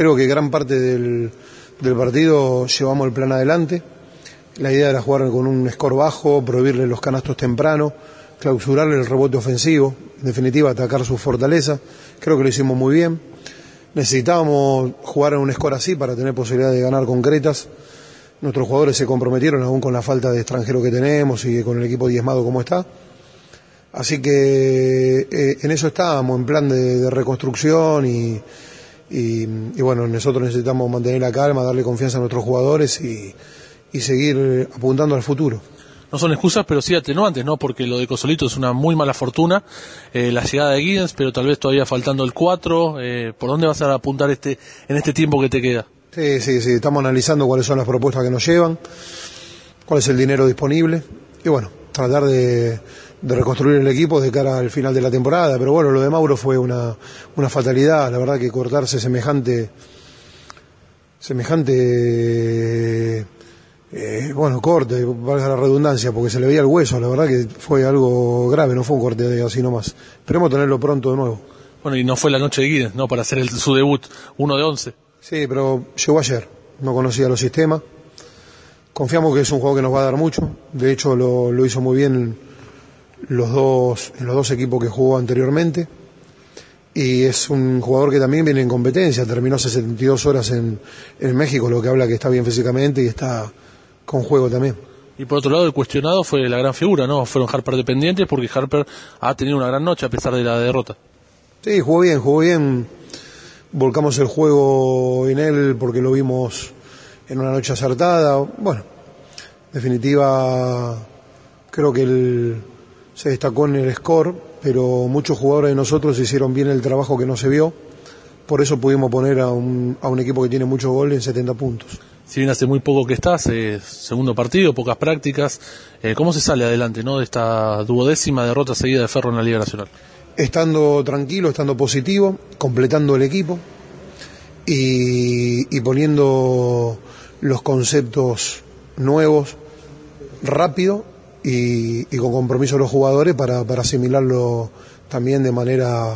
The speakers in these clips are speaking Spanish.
creo que gran parte del, partido llevamos el plan adelante. La idea era jugar con un score bajo, prohibirle los canastos temprano, clausurarle el rebote ofensivo, en definitiva atacar su fortaleza. Creo que lo hicimos muy bien. Necesitábamos jugar en un score así para tener posibilidad de ganar concretas. Nuestros jugadores se comprometieron aún con la falta de extranjero que tenemos y con el equipo diezmado como está. Así que eh, en eso estábamos, en plan de reconstrucción y, y, y, bueno, nosotros necesitamos mantener la calma, darle confianza a nuestros jugadores y, y seguir apuntando al futuro no son excusas, pero sí atenuantes, ¿no? Porque lo de Cosolito es una muy mala fortuna, eh, la llegada de Giddens, pero tal vez todavía faltando el 4. Eh, ¿Por dónde vas a apuntar este en este tiempo que te queda? Sí, sí, sí, estamos analizando cuáles son las propuestas que nos llevan, cuál es el dinero disponible y bueno, tratar de, de reconstruir el equipo de cara al final de la temporada. Pero bueno, lo de Mauro fue una, una fatalidad, la verdad que cortarse semejante semejante eh, bueno, corte, valga la redundancia, porque se le veía el hueso, la verdad que fue algo grave, no fue un corte de así nomás. Esperemos tenerlo pronto de nuevo. Bueno, y no fue la noche de Guinness, ¿no? Para hacer el, su debut, uno de once. Sí, pero llegó ayer, no conocía los sistemas. Confiamos que es un juego que nos va a dar mucho, de hecho lo, lo hizo muy bien los dos, en los dos equipos que jugó anteriormente. Y es un jugador que también viene en competencia, terminó 72 horas en, en México, lo que habla que está bien físicamente y está con juego también. Y por otro lado, el cuestionado fue la gran figura, ¿no? Fueron Harper dependientes porque Harper ha tenido una gran noche a pesar de la derrota. Sí, jugó bien, jugó bien. Volcamos el juego en él porque lo vimos en una noche acertada. Bueno, definitiva, creo que él se destacó en el score, pero muchos jugadores de nosotros hicieron bien el trabajo que no se vio. Por eso pudimos poner a un, a un equipo que tiene muchos goles en 70 puntos si bien hace muy poco que estás, eh, segundo partido, pocas prácticas, eh, ¿cómo se sale adelante ¿no? de esta duodécima derrota seguida de Ferro en la Liga Nacional? Estando tranquilo, estando positivo, completando el equipo y, y poniendo los conceptos nuevos rápido y, y, con compromiso de los jugadores para, para asimilarlo también de manera,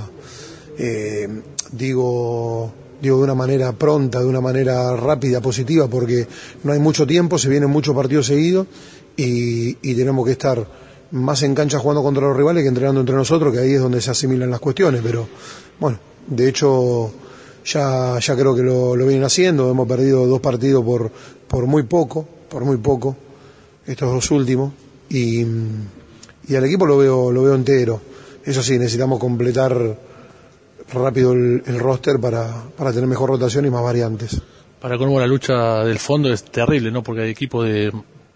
eh, digo, digo, de una manera pronta, de una manera rápida, positiva, porque no hay mucho tiempo, se vienen muchos partidos seguidos y, y tenemos que estar más en cancha jugando contra los rivales que entrenando entre nosotros, que ahí es donde se asimilan las cuestiones. Pero bueno, de hecho ya, ya creo que lo, lo vienen haciendo, hemos perdido dos partidos por, por muy poco, por muy poco, estos dos últimos, y, y al equipo lo veo, lo veo entero. Eso sí, necesitamos completar rápido el, el roster para, para, tener mejor rotación y más variantes. Para Colmo la lucha del fondo es terrible, ¿no? Porque hay equipos de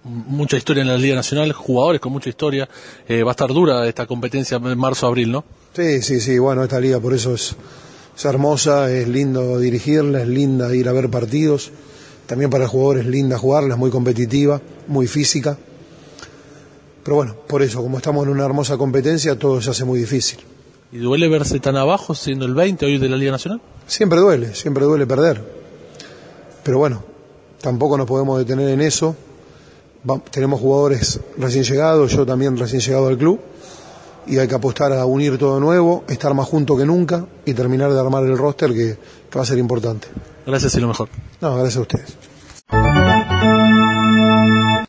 mucha historia en la Liga Nacional, jugadores con mucha historia. Eh, va a estar dura esta competencia en marzo-abril, ¿no? Sí, sí, sí. Bueno, esta liga por eso es, es hermosa, es lindo dirigirla, es linda ir a ver partidos. También para el jugador es linda jugarla, es muy competitiva, muy física. Pero bueno, por eso, como estamos en una hermosa competencia, todo se hace muy difícil. ¿Y duele verse tan abajo siendo el 20 hoy de la Liga Nacional? Siempre duele, siempre duele perder. Pero bueno, tampoco nos podemos detener en eso. Va, tenemos jugadores recién llegados, yo también recién llegado al club. Y hay que apostar a unir todo nuevo, estar más juntos que nunca y terminar de armar el roster que, que va a ser importante. Gracias y lo mejor. No, gracias a ustedes.